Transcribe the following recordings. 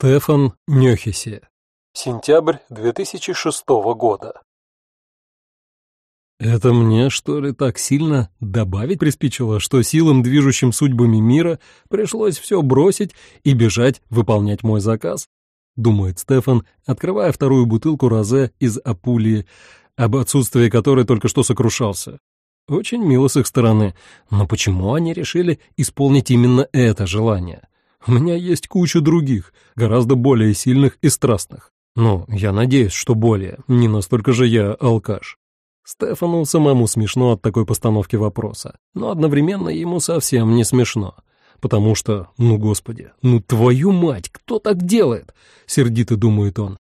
Стефан Нёхисе. Сентябрь 2006 года. Это мне, что ли, так сильно добавить приспичило, что силам, движущим судьбами мира, пришлось все бросить и бежать выполнять мой заказ? Думает Стефан, открывая вторую бутылку розе из Апулии, об отсутствии которой только что сокрушался. Очень мило с их стороны, но почему они решили исполнить именно это желание? У меня есть куча других, гораздо более сильных и страстных. Ну, я надеюсь, что более, не настолько же я алкаш. Стефану самому смешно от такой постановки вопроса, но одновременно ему совсем не смешно. Потому что, ну господи, ну твою мать, кто так делает? Сердито думает он.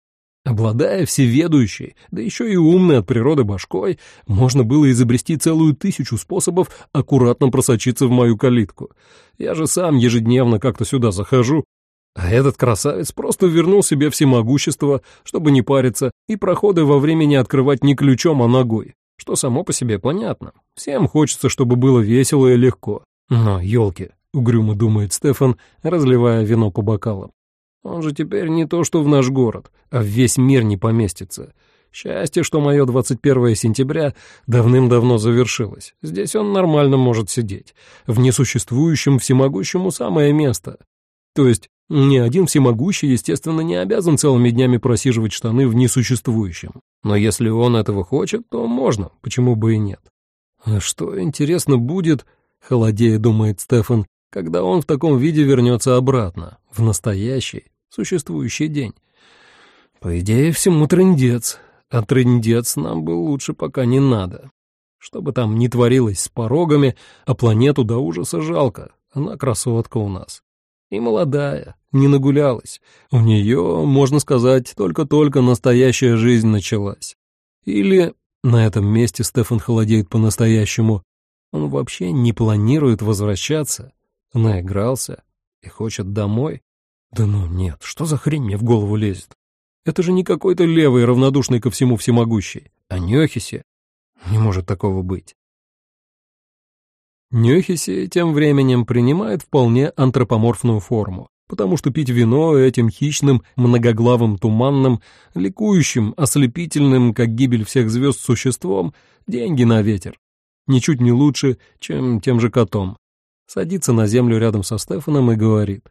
Обладая всеведущей, да еще и умной от природы башкой, можно было изобрести целую тысячу способов аккуратно просочиться в мою калитку. Я же сам ежедневно как-то сюда захожу, а этот красавец просто вернул себе всемогущество, чтобы не париться, и проходы во времени открывать не ключом, а ногой, что само по себе понятно. Всем хочется, чтобы было весело и легко. Но, елки, угрюмо думает Стефан, разливая вино по бокалам. Он же теперь не то что в наш город, а в весь мир не поместится. Счастье, что мое 21 сентября давным-давно завершилось. Здесь он нормально может сидеть. В несуществующем всемогущему самое место. То есть ни один всемогущий, естественно, не обязан целыми днями просиживать штаны в несуществующем. Но если он этого хочет, то можно, почему бы и нет. А что, интересно, будет, холодея думает Стефан, когда он в таком виде вернется обратно, в настоящий, существующий день. По идее, всему трындец, а трындец нам бы лучше пока не надо. Что бы там ни творилось с порогами, а планету до ужаса жалко, она красотка у нас. И молодая, не нагулялась. У нее, можно сказать, только-только настоящая жизнь началась. Или на этом месте Стефан холодеет по-настоящему. Он вообще не планирует возвращаться. Наигрался и хочет домой. Да ну нет, что за хрень мне в голову лезет? Это же не какой-то левый, равнодушный ко всему всемогущий, а Нёхиси. Не может такого быть. Нёхиси тем временем принимает вполне антропоморфную форму, потому что пить вино этим хищным, многоглавым, туманным, ликующим, ослепительным, как гибель всех звезд существом, деньги на ветер. Ничуть не лучше, чем тем же котом. Садится на землю рядом со Стефаном и говорит.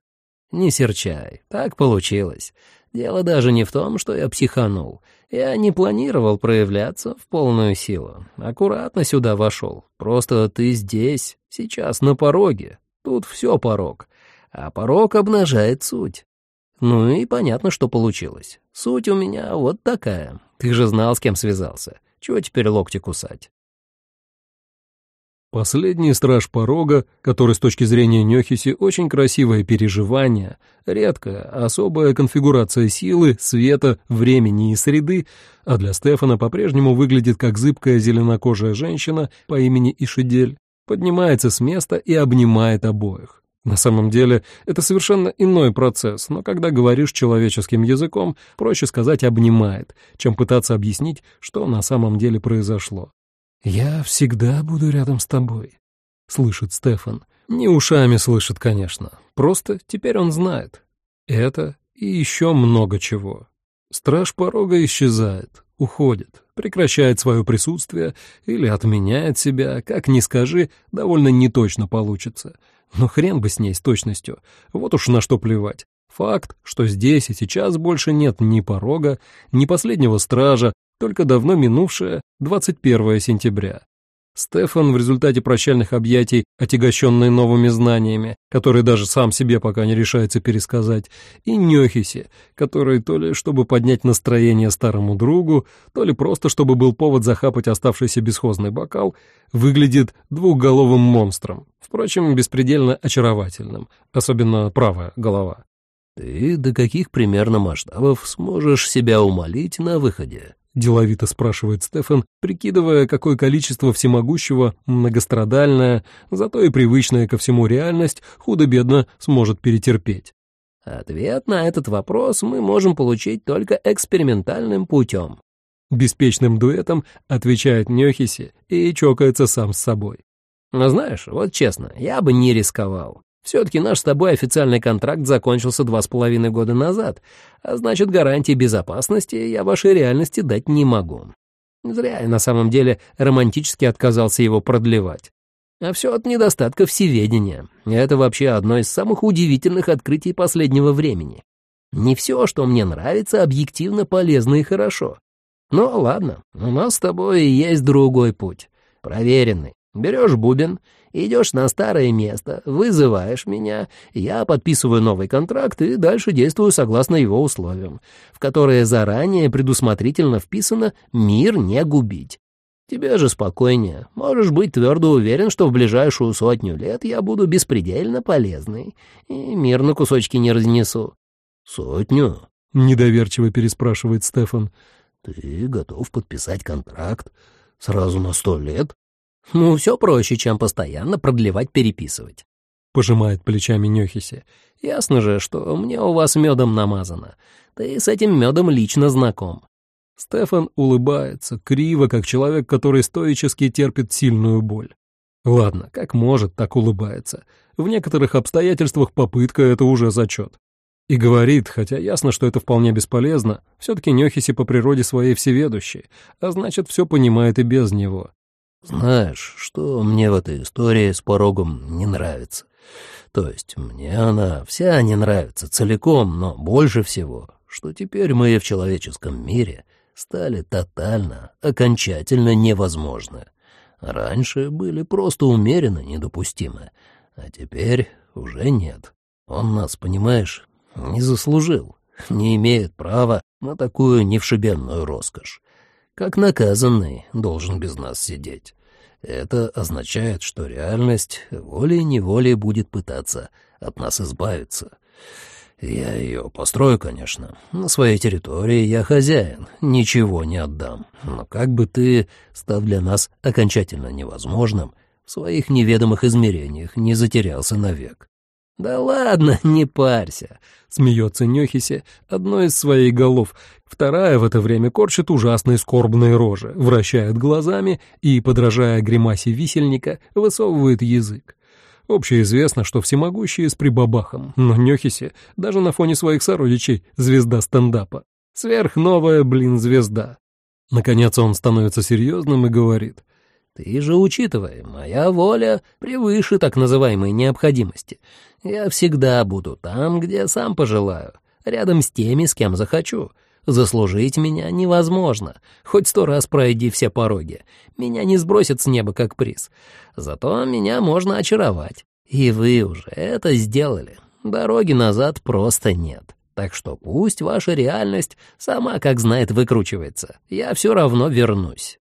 «Не серчай, так получилось. Дело даже не в том, что я психанул. Я не планировал проявляться в полную силу. Аккуратно сюда вошел. Просто ты здесь, сейчас на пороге. Тут все порог. А порог обнажает суть. Ну и понятно, что получилось. Суть у меня вот такая. Ты же знал, с кем связался. Чего теперь локти кусать? Последний страж порога, который с точки зрения Нёхиси очень красивое переживание, редкая, особая конфигурация силы, света, времени и среды, а для Стефана по-прежнему выглядит как зыбкая зеленокожая женщина по имени Ишидель, поднимается с места и обнимает обоих. На самом деле это совершенно иной процесс, но когда говоришь человеческим языком, проще сказать «обнимает», чем пытаться объяснить, что на самом деле произошло. «Я всегда буду рядом с тобой», — слышит Стефан. Не ушами слышит, конечно. Просто теперь он знает. Это и еще много чего. Страж порога исчезает, уходит, прекращает свое присутствие или отменяет себя, как ни скажи, довольно неточно получится. Но хрен бы с ней с точностью, вот уж на что плевать. Факт, что здесь и сейчас больше нет ни порога, ни последнего стража, только давно минувшее 21 сентября. Стефан в результате прощальных объятий, отягощенный новыми знаниями, которые даже сам себе пока не решается пересказать, и Нёхиси, который то ли чтобы поднять настроение старому другу, то ли просто чтобы был повод захапать оставшийся бесхозный бокал, выглядит двухголовым монстром, впрочем, беспредельно очаровательным, особенно правая голова. «Ты до каких примерно масштабов сможешь себя умолить на выходе?» — деловито спрашивает Стефан, прикидывая, какое количество всемогущего, многострадальная, зато и привычная ко всему реальность, худо-бедно сможет перетерпеть. Ответ на этот вопрос мы можем получить только экспериментальным путем. Беспечным дуэтом отвечает Нёхиси и чокается сам с собой. Но знаешь, вот честно, я бы не рисковал. Все-таки наш с тобой официальный контракт закончился два с половиной года назад, а значит, гарантии безопасности я вашей реальности дать не могу. Зря я на самом деле романтически отказался его продлевать. А все от недостатка всеведения. Это вообще одно из самых удивительных открытий последнего времени. Не все, что мне нравится, объективно полезно и хорошо. Ну ладно, у нас с тобой есть другой путь. Проверенный. Берешь бубен, идешь на старое место, вызываешь меня, я подписываю новый контракт и дальше действую согласно его условиям, в которые заранее предусмотрительно вписано «мир не губить». Тебе же спокойнее. Можешь быть твердо уверен, что в ближайшую сотню лет я буду беспредельно полезный и мир на кусочки не разнесу. «Сотню?» — недоверчиво переспрашивает Стефан. «Ты готов подписать контракт сразу на сто лет?» «Ну, все проще, чем постоянно продлевать переписывать», — пожимает плечами Нехиси. «Ясно же, что мне у вас медом намазано. Ты с этим медом лично знаком». Стефан улыбается, криво, как человек, который стоически терпит сильную боль. Ладно, как может, так улыбается. В некоторых обстоятельствах попытка — это уже зачет. И говорит, хотя ясно, что это вполне бесполезно, все-таки Нехиси по природе своей всеведущий, а значит, все понимает и без него. Знаешь, что мне в этой истории с порогом не нравится? То есть мне она вся не нравится целиком, но больше всего, что теперь мы в человеческом мире стали тотально, окончательно невозможны. Раньше были просто умеренно недопустимы, а теперь уже нет. Он нас, понимаешь, не заслужил, не имеет права на такую невшибенную роскошь как наказанный должен без нас сидеть. Это означает, что реальность волей-неволей будет пытаться от нас избавиться. Я ее построю, конечно. На своей территории я хозяин, ничего не отдам. Но как бы ты, став для нас окончательно невозможным, в своих неведомых измерениях не затерялся навек. «Да ладно, не парься», — смеется Нехиси одной из своих голов. Вторая в это время корчит ужасные скорбные рожи, вращает глазами и, подражая гримасе висельника, высовывает язык. Общеизвестно, что всемогущие с прибабахом, но Нехиси даже на фоне своих сородичей звезда стендапа. Сверхновая, блин, звезда. Наконец он становится серьезным и говорит — ты же учитывай, моя воля превыше так называемой необходимости. Я всегда буду там, где сам пожелаю, рядом с теми, с кем захочу. Заслужить меня невозможно. Хоть сто раз пройди все пороги. Меня не сбросят с неба как приз. Зато меня можно очаровать. И вы уже это сделали. Дороги назад просто нет. Так что пусть ваша реальность сама, как знает, выкручивается. Я все равно вернусь.